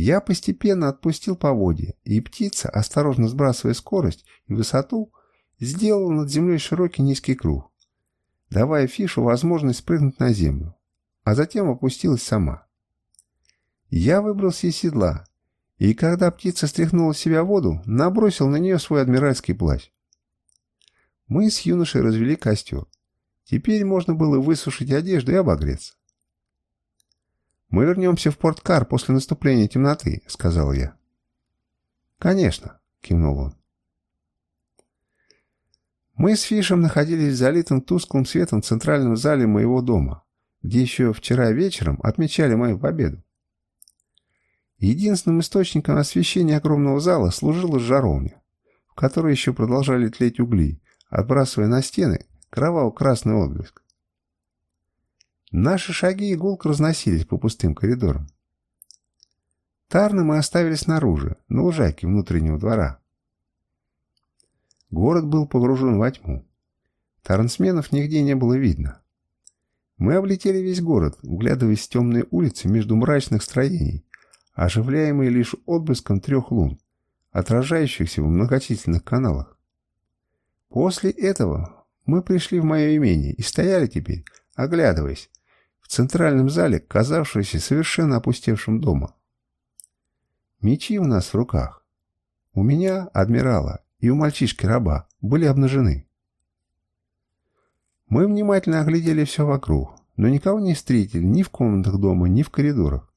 Я постепенно отпустил поводья, и птица, осторожно сбрасывая скорость и высоту, сделала над землей широкий низкий круг, давая Фишу возможность спрыгнуть на землю, а затем опустилась сама. Я выбрался из седла, и когда птица стряхнула с себя воду, набросил на нее свой адмиральский плащ. Мы с юношей развели костер. Теперь можно было высушить одежду и обогреться. «Мы вернемся в Порт-Кар после наступления темноты», — сказал я. «Конечно», — кивнул он. Мы с Фишем находились в залитом тусклым светом центральном зале моего дома, где еще вчера вечером отмечали мою победу. Единственным источником освещения огромного зала служила жаровня, в которой еще продолжали тлеть угли, отбрасывая на стены кроваво-красный отблеск. Наши шаги и гулко разносились по пустым коридорам. Тарны мы оставили снаружи, на лужайке внутреннего двора. Город был погружен во тьму. Тарнсменов нигде не было видно. Мы облетели весь город, углядываясь в темные улицы между мрачных строений, оживляемые лишь отблеском трех лун, отражающихся в многочисленных каналах. После этого мы пришли в мое имение и стояли теперь, оглядываясь, в центральном зале, казавшегося совершенно опустевшим дома. Мечи у нас в руках. У меня, адмирала, и у мальчишки-раба были обнажены. Мы внимательно оглядели все вокруг, но никого не встретили ни в комнатах дома, ни в коридорах.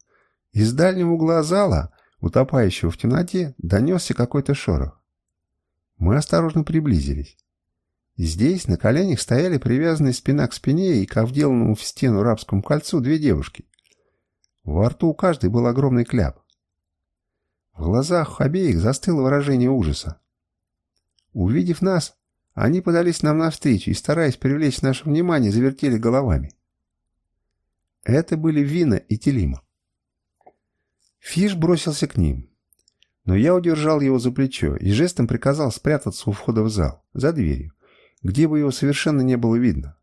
Из дальнего угла зала, утопающего в темноте, донесся какой-то шорох. Мы осторожно приблизились. Здесь на коленях стояли привязанные спина к спине и к вделанному в стену рабскому кольцу две девушки. Во рту у каждой был огромный кляп. В глазах обеих застыло выражение ужаса. Увидев нас, они подались нам навстречу и, стараясь привлечь наше внимание, завертели головами. Это были Вина и Телима. Фиш бросился к ним, но я удержал его за плечо и жестом приказал спрятаться у входа в зал, за дверью, где бы его совершенно не было видно.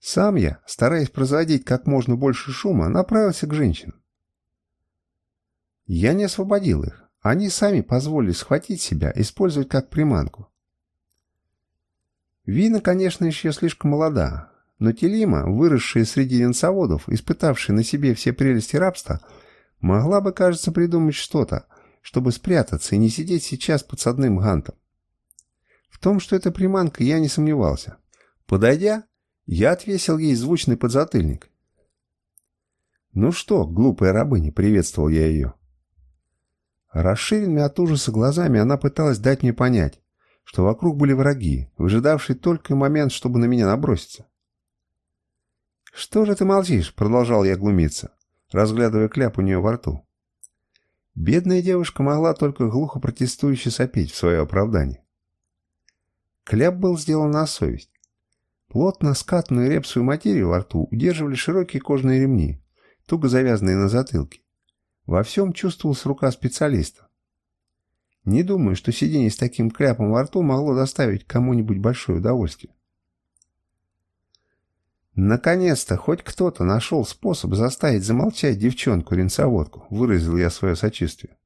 Сам я, стараясь производить как можно больше шума, направился к женщинам. Я не освободил их. Они сами позволили схватить себя, использовать как приманку. Вина, конечно, еще слишком молода, но Телима, выросшая среди венцоводов, испытавшая на себе все прелести рабства, могла бы, кажется, придумать что-то, чтобы спрятаться и не сидеть сейчас под садным гантом том, что это приманка, я не сомневался. Подойдя, я отвесил ей звучный подзатыльник. «Ну что, глупая рабыня», — приветствовал я ее. Расширенными от ужаса глазами она пыталась дать мне понять, что вокруг были враги, выжидавшие только момент, чтобы на меня наброситься. «Что же ты молчишь?» — продолжал я глумиться, разглядывая кляп у нее во рту. Бедная девушка могла только глухо протестующе сопеть в свое оправдание. Кляп был сделан на совесть. Плотно скатанную репсовую материю во рту удерживали широкие кожаные ремни, туго завязанные на затылке. Во всем чувствовалась рука специалиста. Не думаю, что сидение с таким кляпом во рту могло доставить кому-нибудь большое удовольствие. «Наконец-то хоть кто-то нашел способ заставить замолчать девчонку-ренцоводку», — выразил я свое сочувствие.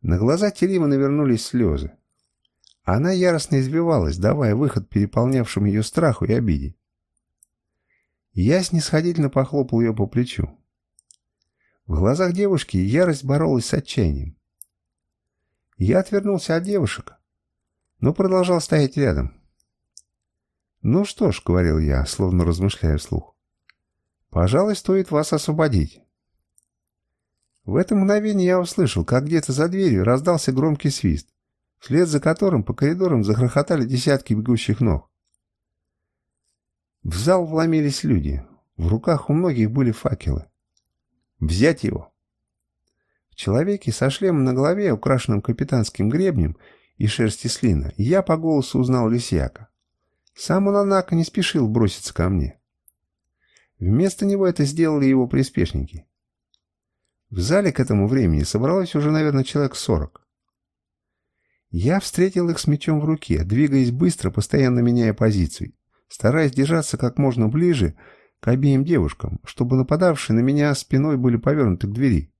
На глаза Телима навернулись слезы. Она яростно избивалась, давая выход переполнявшим ее страху и обиде. Я снисходительно похлопал ее по плечу. В глазах девушки ярость боролась с отчаянием. Я отвернулся от девушек, но продолжал стоять рядом. «Ну что ж», — говорил я, словно размышляя вслух, — «пожалуй, стоит вас освободить». В это мгновение я услышал, как где-то за дверью раздался громкий свист вслед за которым по коридорам захрохотали десятки бегущих ног. В зал вломились люди. В руках у многих были факелы. «Взять его!» В человеке со шлемом на голове, украшенным капитанским гребнем и шерсти слина, я по голосу узнал Лисьяка. Сам он, однако, не спешил броситься ко мне. Вместо него это сделали его приспешники. В зале к этому времени собралось уже, наверное, человек сорок. Я встретил их с мечом в руке, двигаясь быстро, постоянно меняя позицию, стараясь держаться как можно ближе к обеим девушкам, чтобы нападавшие на меня спиной были повернуты к двери.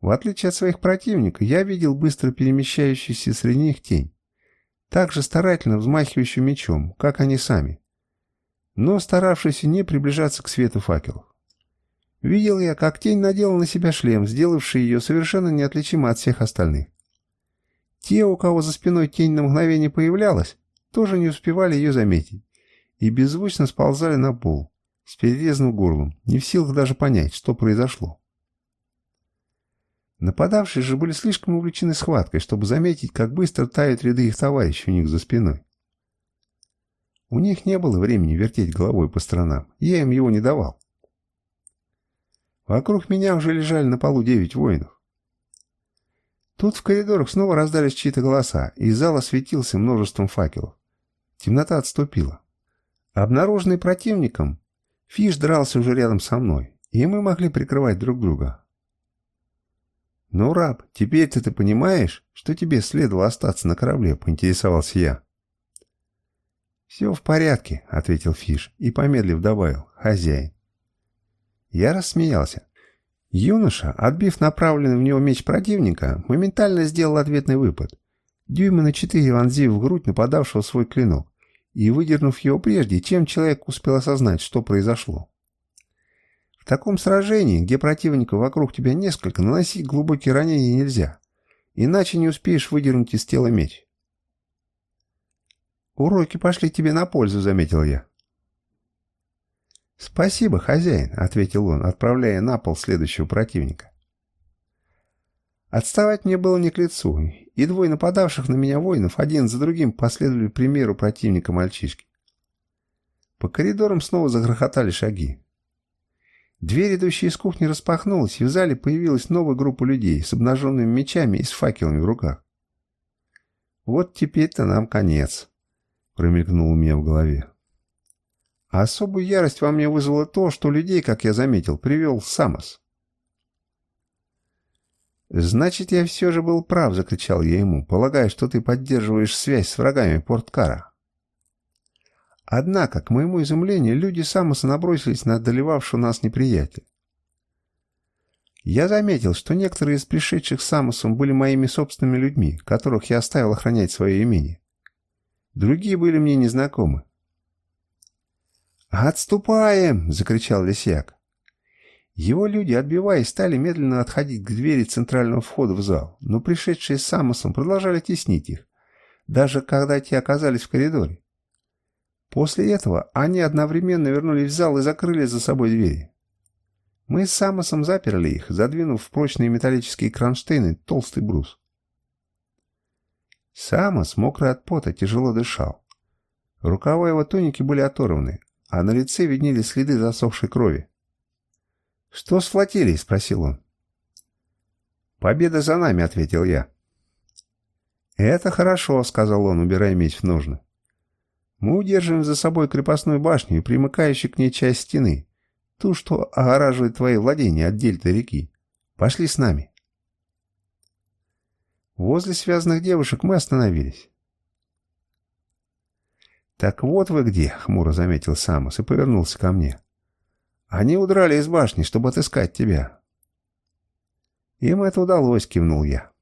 В отличие от своих противников, я видел быстро перемещающуюся среди них тень, также старательно взмахивающую мечом, как они сами, но старавшуюся не приближаться к свету факелов. Видел я, как тень надела на себя шлем, сделавший ее совершенно неотличимо от всех остальных. Те, у кого за спиной тень на мгновение появлялась, тоже не успевали ее заметить и беззвучно сползали на пол с перерезанным горлом, не в силах даже понять, что произошло. Нападавшие же были слишком увлечены схваткой, чтобы заметить, как быстро тают ряды их товарищей у них за спиной. У них не было времени вертеть головой по сторонам, я им его не давал. Вокруг меня уже лежали на полу девять воинов. Тут в коридорах снова раздались чьи-то голоса, и зал осветился множеством факелов. Темнота отступила. Обнаруженный противником, Фиш дрался уже рядом со мной, и мы могли прикрывать друг друга. «Ну, раб, теперь-то ты понимаешь, что тебе следовало остаться на корабле?» — поинтересовался я. «Все в порядке», — ответил Фиш и, помедлив, добавил «хозяин». Я рассмеялся. Юноша, отбив направленный в него меч противника, моментально сделал ответный выпад. Дюйма на четыре вонзив в грудь нападавшего свой клинок и выдернув его прежде, чем человек успел осознать, что произошло. В таком сражении, где противников вокруг тебя несколько, наносить глубокие ранения нельзя, иначе не успеешь выдернуть из тела меч. «Уроки пошли тебе на пользу», — заметил я. «Спасибо, хозяин», — ответил он, отправляя на пол следующего противника. Отставать мне было не к лицу, и двое нападавших на меня воинов один за другим последовали примеру противника мальчишки. По коридорам снова загрохотали шаги. Дверь, идущая из кухни, распахнулась, и в зале появилась новая группа людей с обнаженными мечами и с факелами в руках. «Вот теперь-то нам конец», — промелькнуло у меня в голове. А особую ярость во мне вызвало то, что людей, как я заметил, привел Самос. «Значит, я все же был прав», — закричал я ему, полагая, что ты поддерживаешь связь с врагами Порткара. Однако, к моему изумлению, люди Самоса набросились на одолевавшего нас неприятеля. Я заметил, что некоторые из пришедших Самосом были моими собственными людьми, которых я оставил охранять свое имение. Другие были мне незнакомы. «Отступаем!» — закричал Лисяк. Его люди, отбиваясь, стали медленно отходить к двери центрального входа в зал, но пришедшие с Самосом продолжали теснить их, даже когда те оказались в коридоре. После этого они одновременно вернулись в зал и закрыли за собой двери. Мы с Самосом заперли их, задвинув в прочные металлические кронштейны толстый брус. Самос, мокрый от пота, тяжело дышал. Рукава его туники были оторваны, а на лице виднелись следы засохшей крови. «Что с флотилией?» — спросил он. «Победа за нами», — ответил я. «Это хорошо», — сказал он, убирая меч в ножны. «Мы удерживаем за собой крепостную башню и примыкающую к ней часть стены, ту, что огораживает твои владения от дельты реки. Пошли с нами». Возле связанных девушек мы остановились. «Так вот вы где», — хмуро заметил Самос и повернулся ко мне. «Они удрали из башни, чтобы отыскать тебя». «Им это удалось», — кивнул я.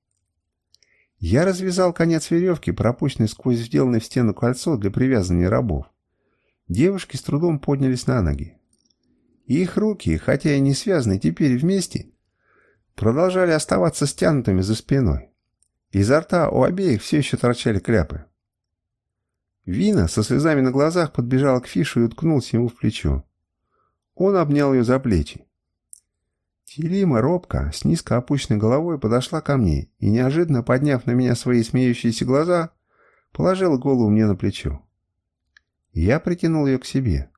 Я развязал конец веревки, пропущенный сквозь сделанное в стену кольцо для привязывания рабов. Девушки с трудом поднялись на ноги. их руки, хотя и не связаны теперь вместе, продолжали оставаться стянутыми за спиной. Изо рта у обеих все еще торчали кляпы. Вина со слезами на глазах подбежала к Фишу и уткнулась ему в плечо. Он обнял ее за плечи. Телима робко, с низко опущенной головой, подошла ко мне и, неожиданно подняв на меня свои смеющиеся глаза, положила голову мне на плечо. Я притянул ее к себе.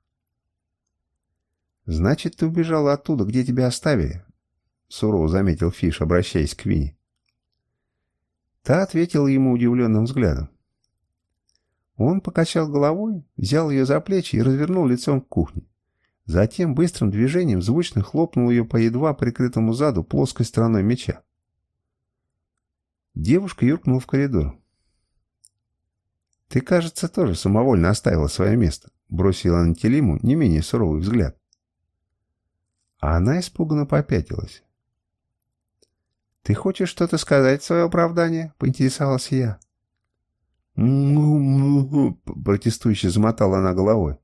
«Значит, ты убежала оттуда, где тебя оставили?» — сурово заметил Фиш, обращаясь к Вине. Та ответила ему удивленным взглядом. Он покачал головой, взял ее за плечи и развернул лицом к кухне. Затем быстрым движением звучно хлопнул ее по едва прикрытому заду плоской стороной меча. Девушка юркнула в коридор. «Ты, кажется, тоже самовольно оставила свое место», — бросила Антилиму не менее суровый взгляд. А она испуганно попятилась. «Ты хочешь что-то сказать в свое оправдание?» — поинтересовался я. «Ну-ну-ну», протестующе замотала она головой.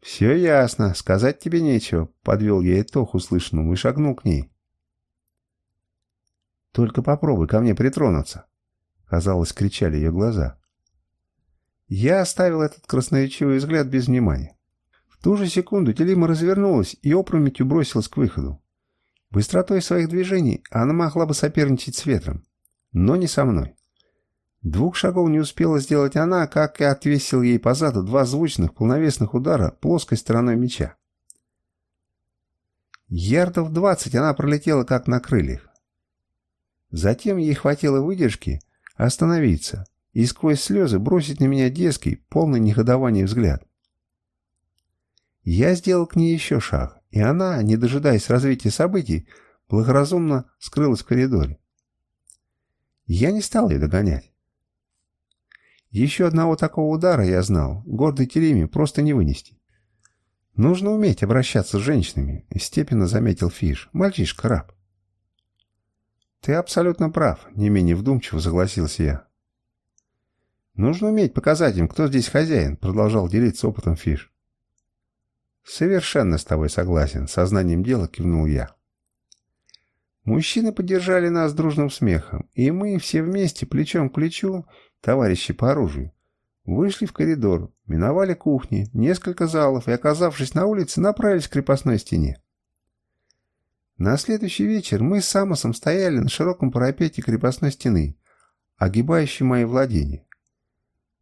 «Все ясно, сказать тебе нечего», — подвел я итог услышанному и шагнул к ней. «Только попробуй ко мне притронуться», — казалось, кричали ее глаза. Я оставил этот красноречивый взгляд без внимания. В ту же секунду Телима развернулась и опрометью бросилась к выходу. Быстротой своих движений она могла бы соперничать с ветром, но не со мной. Двух шагов не успела сделать она, как и отвесил ей по заду два звучных полновесных удара плоской стороной меча. Ярдов двадцать она пролетела как на крыльях. Затем ей хватило выдержки остановиться и сквозь слезы бросить на меня детский, полный негодования взгляд. Я сделал к ней еще шаг, и она, не дожидаясь развития событий, благоразумно скрылась в коридоре. Я не стал ее догонять. Еще одного такого удара, я знал, гордой Тереме просто не вынести. Нужно уметь обращаться с женщинами, степенно заметил Фиш. Мальчишка-раб. Ты абсолютно прав, не менее вдумчиво согласился я. Нужно уметь показать им, кто здесь хозяин, продолжал делиться опытом Фиш. Совершенно с тобой согласен, сознанием дела кивнул я. Мужчины поддержали нас дружным смехом, и мы все вместе, плечом к плечу, товарищи по оружию, вышли в коридор, миновали кухни, несколько залов и, оказавшись на улице, направились к крепостной стене. На следующий вечер мы с Самосом стояли на широком парапете крепостной стены, огибающей мои владения.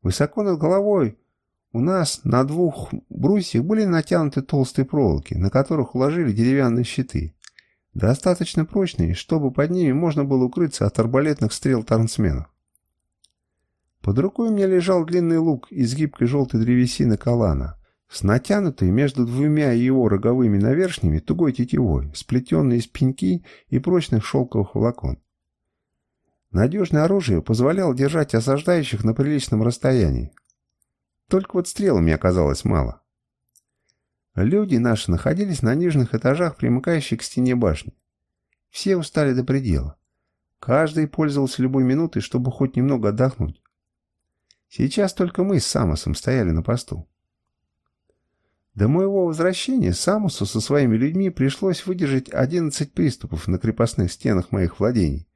Высоко над головой у нас на двух брусьях были натянуты толстые проволоки, на которых уложили деревянные щиты, достаточно прочные, чтобы под ними можно было укрыться от арбалетных стрел тарнсменов. Под рукой у меня лежал длинный лук из гибкой желтой древесины калана, с натянутой между двумя его роговыми навершнями тугой тетивой, сплетенной из пеньки и прочных шелковых волокон. Надежное оружие позволяло держать осаждающих на приличном расстоянии. Только вот стрел мне оказалось мало. Люди наши находились на нижних этажах, примыкающих к стене башни. Все устали до предела. Каждый пользовался любой минутой, чтобы хоть немного отдохнуть. Сейчас только мы с Самосом стояли на посту. До моего возвращения Самусу со своими людьми пришлось выдержать 11 приступов на крепостных стенах моих владений,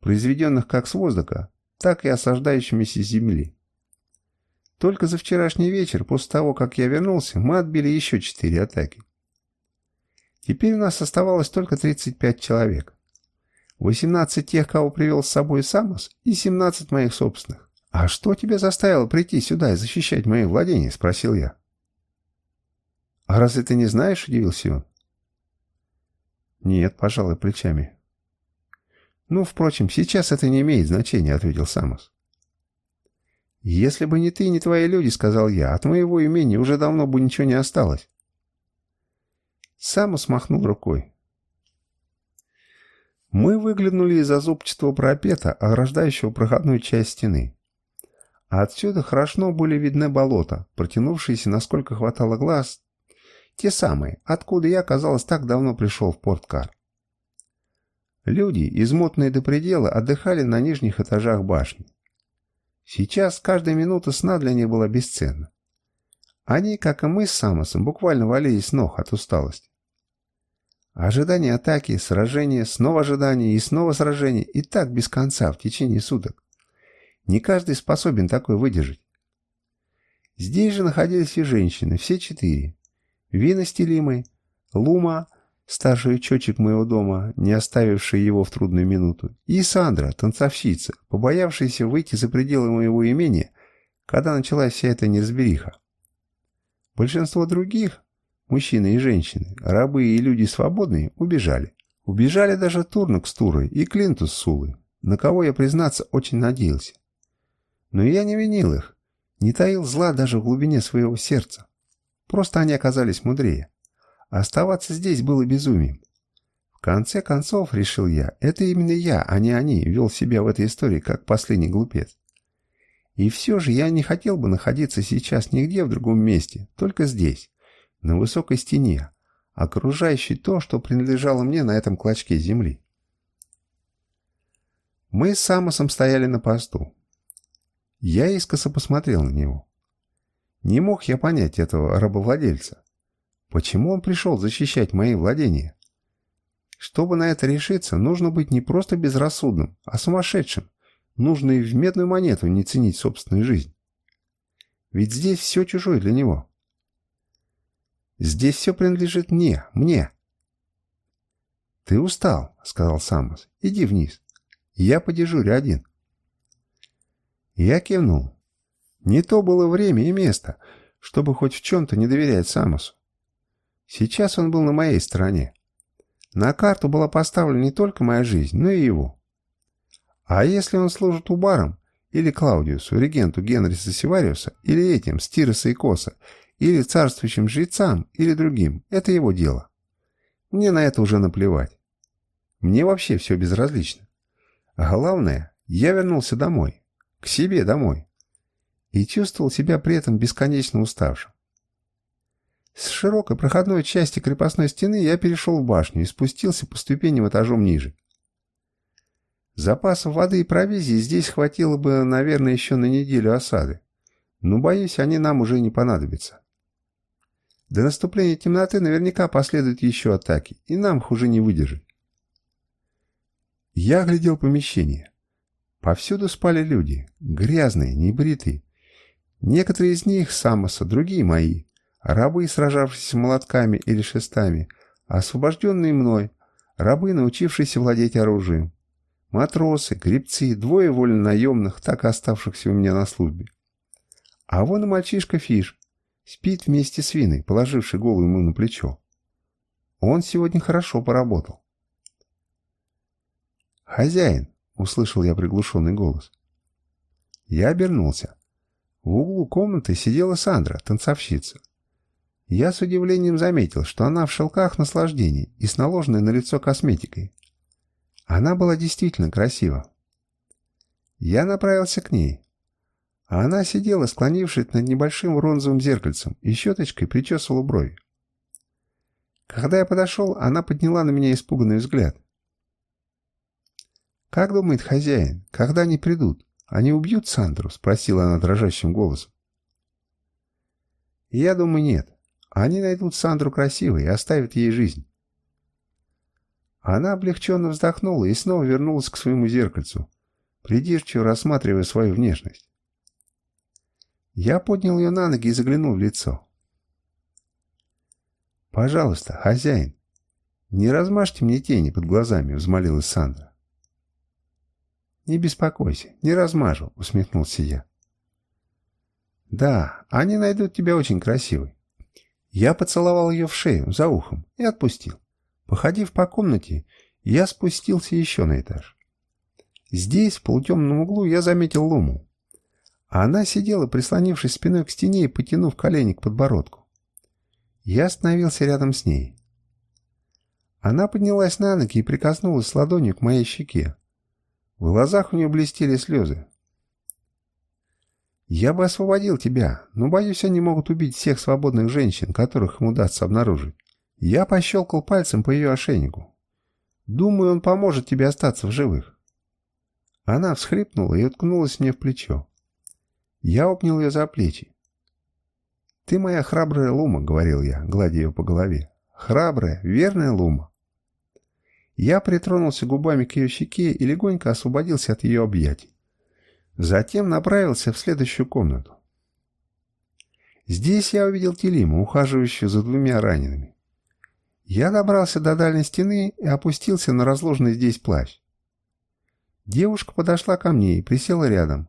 произведенных как с воздуха, так и осаждающимися земли. Только за вчерашний вечер, после того, как я вернулся, мы отбили еще четыре атаки. Теперь у нас оставалось только 35 человек. 18 тех, кого привел с собой Самос, и 17 моих собственных. «А что тебя заставило прийти сюда и защищать мои владения?» — спросил я. «А разве ты не знаешь?» — удивился он. «Нет, пожалуй, плечами». «Ну, впрочем, сейчас это не имеет значения», — ответил Самос. «Если бы не ты, не твои люди, — сказал я, — от моего имени уже давно бы ничего не осталось». Самос махнул рукой. Мы выглянули из-за зубчатого пропета, ограждающего проходную часть стены. А отсюда хорошо были видны болота, протянувшиеся, насколько хватало глаз, те самые, откуда я, казалось, так давно пришел в Порткар. Люди, измотанные до предела, отдыхали на нижних этажах башни. Сейчас каждая минута сна для них была бесценна. Они, как и мы с Самосом, буквально валились с ног от усталости. Ожидание атаки, сражение, снова ожидание и снова сражение, и так без конца в течение суток. Не каждый способен такой выдержать. Здесь же находились и женщины, все четыре. Вина Стелимой, Лума, старший учетчик моего дома, не оставивший его в трудную минуту, и Сандра, танцовщица, побоявшаяся выйти за пределы моего имения, когда началась вся эта неразбериха. Большинство других, мужчины и женщины, рабы и люди свободные, убежали. Убежали даже Турнок с Турой и Клинтус с Сулой, на кого я, признаться, очень надеялся. Но я не винил их, не таил зла даже в глубине своего сердца. Просто они оказались мудрее. Оставаться здесь было безумием. В конце концов, решил я, это именно я, а не они, вел себя в этой истории как последний глупец. И все же я не хотел бы находиться сейчас нигде в другом месте, только здесь, на высокой стене, окружающей то, что принадлежало мне на этом клочке земли. Мы с Самосом стояли на посту. Я искоса посмотрел на него. Не мог я понять этого рабовладельца. Почему он пришел защищать мои владения? Чтобы на это решиться, нужно быть не просто безрассудным, а сумасшедшим. Нужно и в медную монету не ценить собственную жизнь. Ведь здесь все чужое для него. Здесь все принадлежит мне, мне. «Ты устал», — сказал Самос. «Иди вниз. Я подежурю один». Я кивнул. Не то было время и место, чтобы хоть в чем-то не доверять Самосу. Сейчас он был на моей стороне. На карту была поставлена не только моя жизнь, но и его. А если он служит Убаром, или Клаудиусу, регенту Генриса Севариуса, или этим, Стироса и Коса, или царствующим жрецам, или другим, это его дело. Мне на это уже наплевать. Мне вообще все безразлично. Главное, я вернулся домой. К себе домой. И чувствовал себя при этом бесконечно уставшим. С широкой проходной части крепостной стены я перешел в башню и спустился по ступеням этажом ниже. Запасов воды и провизии здесь хватило бы, наверное, еще на неделю осады. Но, боюсь, они нам уже не понадобятся. До наступления темноты наверняка последуют еще атаки, и нам их уже не выдержать. Я оглядел помещение. Повсюду спали люди, грязные, небритые. Некоторые из них Самоса, другие мои. Рабы, сражавшиеся молотками или шестами, освобожденные мной, рабы, научившиеся владеть оружием. Матросы, гребцы, двое вольнонаемных, так и оставшихся у меня на службе. А вон и мальчишка Фиш, спит вместе с Виной, положивший голову ему на плечо. Он сегодня хорошо поработал. «Хозяин!» — услышал я приглушенный голос. Я обернулся. В углу комнаты сидела Сандра, танцовщица. Я с удивлением заметил, что она в шелках наслаждений и с наложенной на лицо косметикой. Она была действительно красива. Я направился к ней. А она сидела, склонившись над небольшим бронзовым зеркальцем и щеточкой причесывала брови. Когда я подошел, она подняла на меня испуганный взгляд. «Как думает хозяин, когда они придут? Они убьют Сандру?» — спросила она дрожащим голосом. «Я думаю, нет. Они найдут Сандру красивой и оставят ей жизнь». Она облегченно вздохнула и снова вернулась к своему зеркальцу, придирчиво рассматривая свою внешность. Я поднял ее на ноги и заглянул в лицо. «Пожалуйста, хозяин, не размажьте мне тени под глазами», — взмолилась Сандра. «Не беспокойся, не размажу», — усмехнулся я. «Да, они найдут тебя очень красивой». Я поцеловал ее в шею, за ухом, и отпустил. Походив по комнате, я спустился еще на этаж. Здесь, в полутемном углу, я заметил Луму. Она сидела, прислонившись спиной к стене и потянув колени к подбородку. Я остановился рядом с ней. Она поднялась на ноги и прикоснулась ладонью к моей щеке. В глазах у нее блестели слезы. «Я бы освободил тебя, но, боюсь, они могут убить всех свободных женщин, которых им удастся обнаружить». Я пощелкал пальцем по ее ошейнику. «Думаю, он поможет тебе остаться в живых». Она всхлипнула и уткнулась мне в плечо. Я обнял ее за плечи. «Ты моя храбрая Лума», — говорил я, гладя ее по голове. «Храбрая, верная Лума». Я притронулся губами к ее щеке и легонько освободился от ее объятий. Затем направился в следующую комнату. Здесь я увидел Телиму, ухаживающую за двумя ранеными. Я добрался до дальней стены и опустился на разложенный здесь плащ. Девушка подошла ко мне и присела рядом,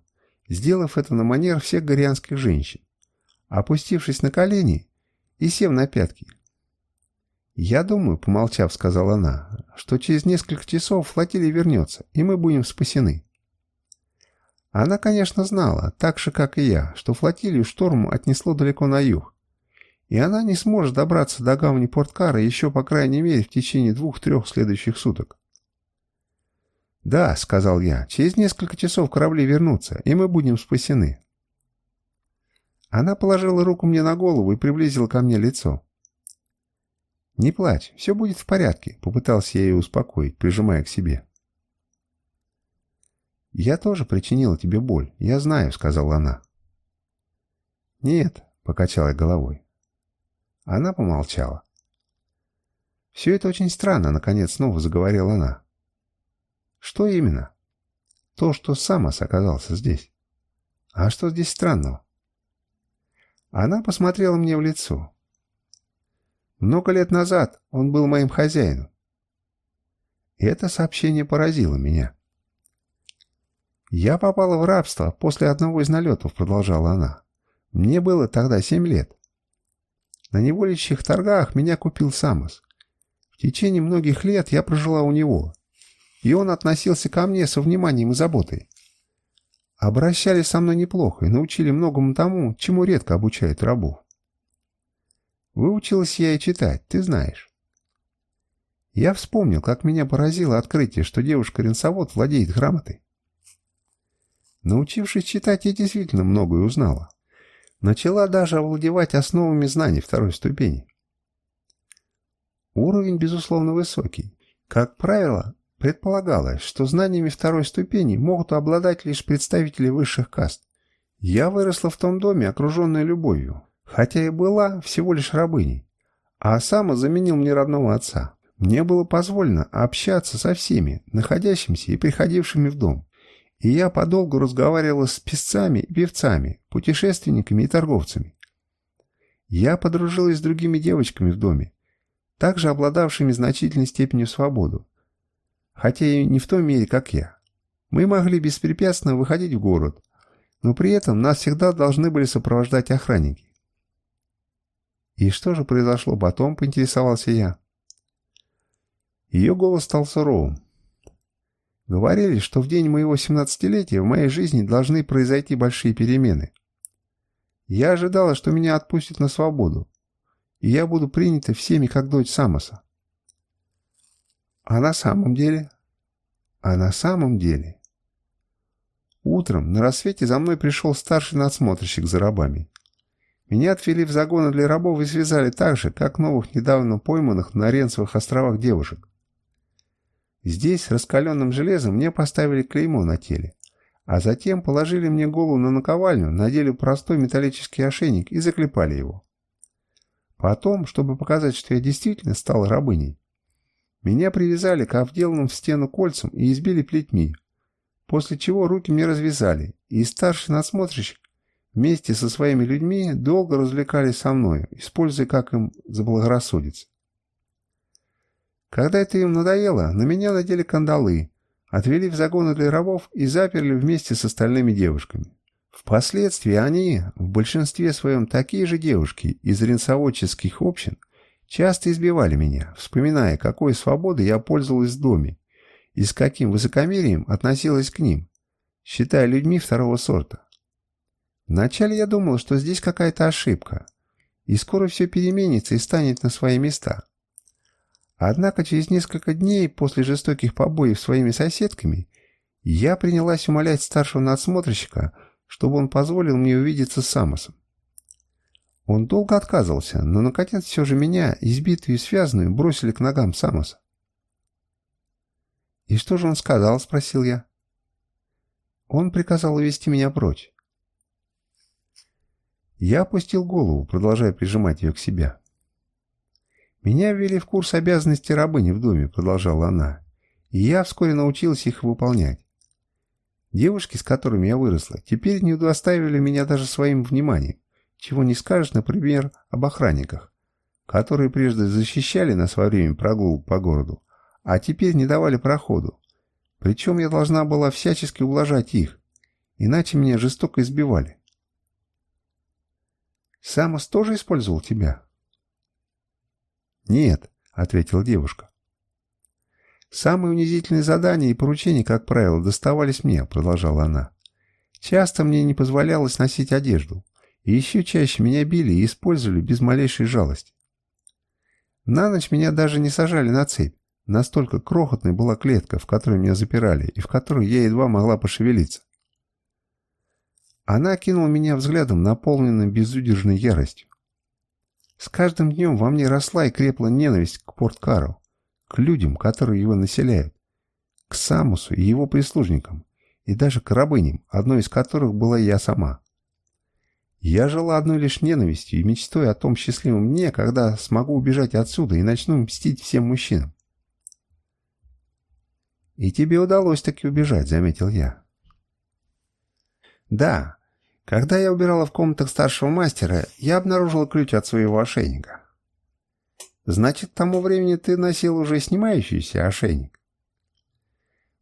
сделав это на манер всех горианских женщин, опустившись на колени и сев на пятки. «Я думаю», — помолчав, сказала она, — «что через несколько часов флотилия вернется, и мы будем спасены». Она, конечно, знала, так же, как и я, что флотилию шторму отнесло далеко на юг, и она не сможет добраться до гавани Порткара еще, по крайней мере, в течение двух-трех следующих суток. «Да», — сказал я, — «через несколько часов корабли вернутся, и мы будем спасены». Она положила руку мне на голову и приблизила ко мне лицо. «Не плачь, все будет в порядке», — попытался я ее успокоить, прижимая к себе. «Я тоже причинила тебе боль, я знаю», — сказала она. «Нет», — покачала я головой. Она помолчала. «Все это очень странно», — наконец снова заговорила она. «Что именно?» «То, что Самос оказался здесь». «А что здесь странного?» Она посмотрела мне в лицо. «Много лет назад он был моим хозяином. Это сообщение поразило меня. «Я попала в рабство после одного из налетов», — продолжала она. «Мне было тогда семь лет. На неволичьих торгах меня купил Самос. В течение многих лет я прожила у него, и он относился ко мне со вниманием и заботой. Обращались со мной неплохо и научили многому тому, чему редко обучают рабов. Выучилась я и читать, ты знаешь. Я вспомнил, как меня поразило открытие, что девушка-ренсовод владеет грамотой. Научившись читать, я действительно многое узнала. Начала даже овладевать основами знаний второй ступени. Уровень, безусловно, высокий. Как правило, предполагалось, что знаниями второй ступени могут обладать лишь представители высших каст. Я выросла в том доме, окруженной любовью, хотя и была всего лишь рабыней, а сам заменил мне родного отца. Мне было позволено общаться со всеми, находящимися и приходившими в дом. И я подолгу разговаривала с писцами и певцами, путешественниками и торговцами. Я подружилась с другими девочками в доме, также обладавшими значительной степенью свободы, хотя и не в том мере, как я. Мы могли беспрепятственно выходить в город, но при этом нас всегда должны были сопровождать охранники. «И что же произошло потом?» – поинтересовался я. Ее голос стал суровым. Говорили, что в день моего семнадцатилетия в моей жизни должны произойти большие перемены. Я ожидала, что меня отпустят на свободу, и я буду принята всеми как дочь Самоса. А на самом деле? А на самом деле? Утром на рассвете за мной пришел старший надсмотрщик за рабами. Меня отвели в загоны для рабов и связали так же, как новых недавно пойманных на Ренцевых островах девушек. Здесь раскаленным железом мне поставили клеймо на теле, а затем положили мне голову на наковальню, надели простой металлический ошейник и заклепали его. Потом, чтобы показать, что я действительно стал рабыней, меня привязали к обделанным в стену кольцам и избили плетьми, после чего руки мне развязали, и старший надсмотрщик вместе со своими людьми долго развлекались со мной, используя как им заблагорассудится. Когда это им надоело, на меня надели кандалы, отвели в загоны для рабов и заперли вместе с остальными девушками. Впоследствии они, в большинстве своем такие же девушки из ренсоводческих общин, часто избивали меня, вспоминая, какой свободой я пользовалась в доме и с каким высокомерием относилась к ним, считая людьми второго сорта. Вначале я думал, что здесь какая-то ошибка, и скоро все переменится и станет на свои места. Однако через несколько дней после жестоких побоев своими соседками я принялась умолять старшего надсмотрщика, чтобы он позволил мне увидеться с Самосом. Он долго отказывался, но наконец все же меня, избитую и связанную, бросили к ногам Самоса. «И что же он сказал?» — спросил я. Он приказал увести меня прочь. Я опустил голову, продолжая прижимать ее к себе. «Меня ввели в курс обязанностей рабыни в доме», — продолжала она, «и я вскоре научилась их выполнять. Девушки, с которыми я выросла, теперь не удостаивали меня даже своим вниманием, чего не скажешь, например, об охранниках, которые прежде защищали нас во время прогулок по городу, а теперь не давали проходу. Причем я должна была всячески ублажать их, иначе меня жестоко избивали. «Самос тоже использовал тебя?» «Нет», — ответила девушка. «Самые унизительные задания и поручения, как правило, доставались мне», — продолжала она. «Часто мне не позволялось носить одежду, и еще чаще меня били и использовали без малейшей жалости. На ночь меня даже не сажали на цепь, настолько крохотной была клетка, в которой меня запирали, и в которой я едва могла пошевелиться. Она кинула меня взглядом, наполненным безудержной яростью. С каждым днем во мне росла и крепла ненависть к Порт-Кару, к людям, которые его населяют, к Самусу и его прислужникам, и даже к рабыням, одной из которых была я сама. Я жила одной лишь ненавистью и мечтой о том счастливом дне, когда смогу убежать отсюда и начну мстить всем мужчинам. «И тебе удалось таки убежать», — заметил я. «Да. Когда я убирала в комнатах старшего мастера, я обнаружила ключ от своего ошейника». «Значит, к тому времени ты носил уже снимающийся ошейник?»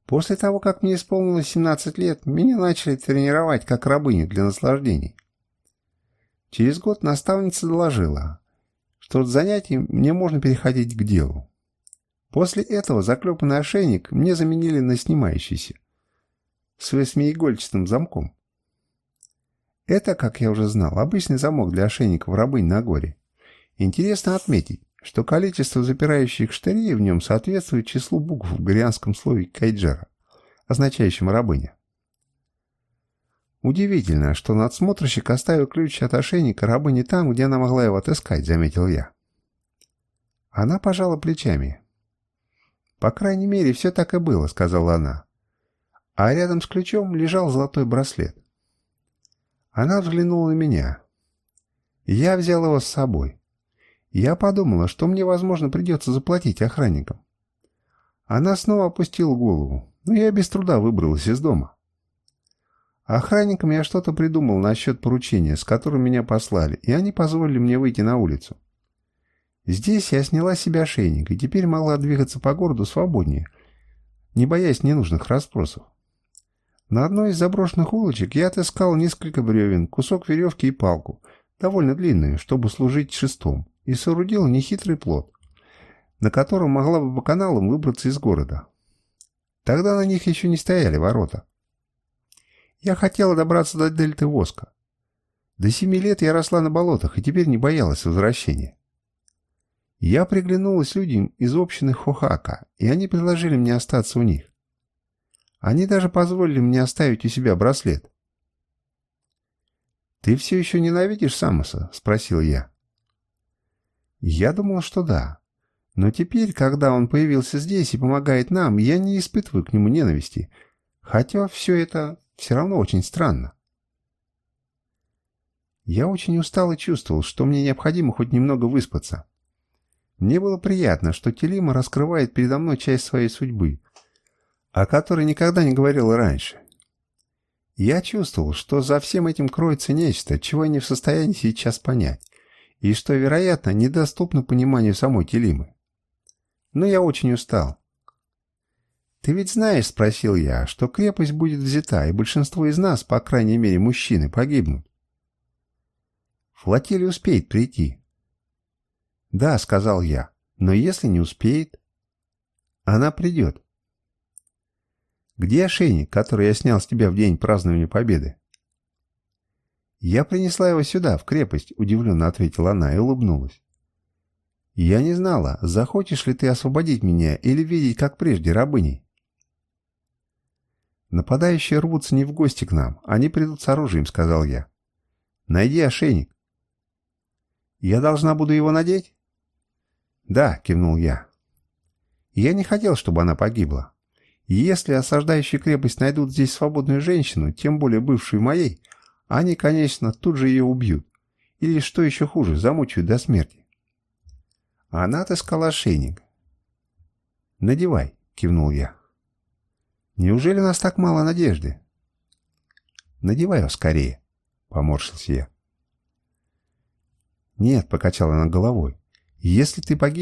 После того, как мне исполнилось 17 лет, меня начали тренировать как рабыню для наслаждений. Через год наставница доложила, что от занятий мне можно переходить к делу. После этого заклепанный ошейник мне заменили на снимающийся с восьмиигольчатым замком. Это, как я уже знал, обычный замок для ошейников рабынь на горе. Интересно отметить, что количество запирающих штырей в нем соответствует числу букв в горианском слове «кайджера», означающем «рабыня». Удивительно, что надсмотрщик оставил ключ от ошейника рабыни там, где она могла его отыскать, заметил я. Она пожала плечами. «По крайней мере, все так и было», — сказала она. А рядом с ключом лежал золотой браслет. Она взглянула на меня. Я взял его с собой. Я подумала, что мне, возможно, придется заплатить охранникам. Она снова опустила голову, но я без труда выбралась из дома. Охранникам я что-то придумал насчет поручения, с которым меня послали, и они позволили мне выйти на улицу. Здесь я сняла себе ошейник и теперь могла двигаться по городу свободнее, не боясь ненужных расспросов. На одной из заброшенных улочек я отыскал несколько бревен, кусок веревки и палку, довольно длинную, чтобы служить шестом, и соорудил нехитрый плод, на котором могла бы по каналам выбраться из города. Тогда на них еще не стояли ворота. Я хотела добраться до дельты Воска. До семи лет я росла на болотах и теперь не боялась возвращения. Я приглянулась людям из общины Хохака, и они предложили мне остаться у них. Они даже позволили мне оставить у себя браслет. «Ты все еще ненавидишь Самоса?» — спросил я. Я думал, что да. Но теперь, когда он появился здесь и помогает нам, я не испытываю к нему ненависти. Хотя все это все равно очень странно. Я очень устал и чувствовал, что мне необходимо хоть немного выспаться. Мне было приятно, что Телима раскрывает передо мной часть своей судьбы, о которой никогда не говорил раньше. Я чувствовал, что за всем этим кроется нечто, чего я не в состоянии сейчас понять, и что, вероятно, недоступно пониманию самой Телимы. Но я очень устал. «Ты ведь знаешь, — спросил я, — что крепость будет взята, и большинство из нас, по крайней мере мужчины, погибнут. Флотилия успеет прийти, «Да», — сказал я, — «но если не успеет...» «Она придет». «Где ошейник, который я снял с тебя в день празднования Победы?» «Я принесла его сюда, в крепость», — удивленно ответила она и улыбнулась. «Я не знала, захочешь ли ты освободить меня или видеть, как прежде, рабыней?» «Нападающие рвутся не в гости к нам, они придут с оружием», — сказал я. «Найди ошейник». «Я должна буду его надеть?» «Да», — кивнул я. «Я не хотел, чтобы она погибла. Если осаждающие крепость найдут здесь свободную женщину, тем более бывшую моей, они, конечно, тут же ее убьют. Или, что еще хуже, замучают до смерти». Она отыскала ошейник. «Надевай», — кивнул я. «Неужели у нас так мало надежды?» «Надевай его скорее», — поморщился я. «Нет», — покачала она головой. Если ты погибнешь,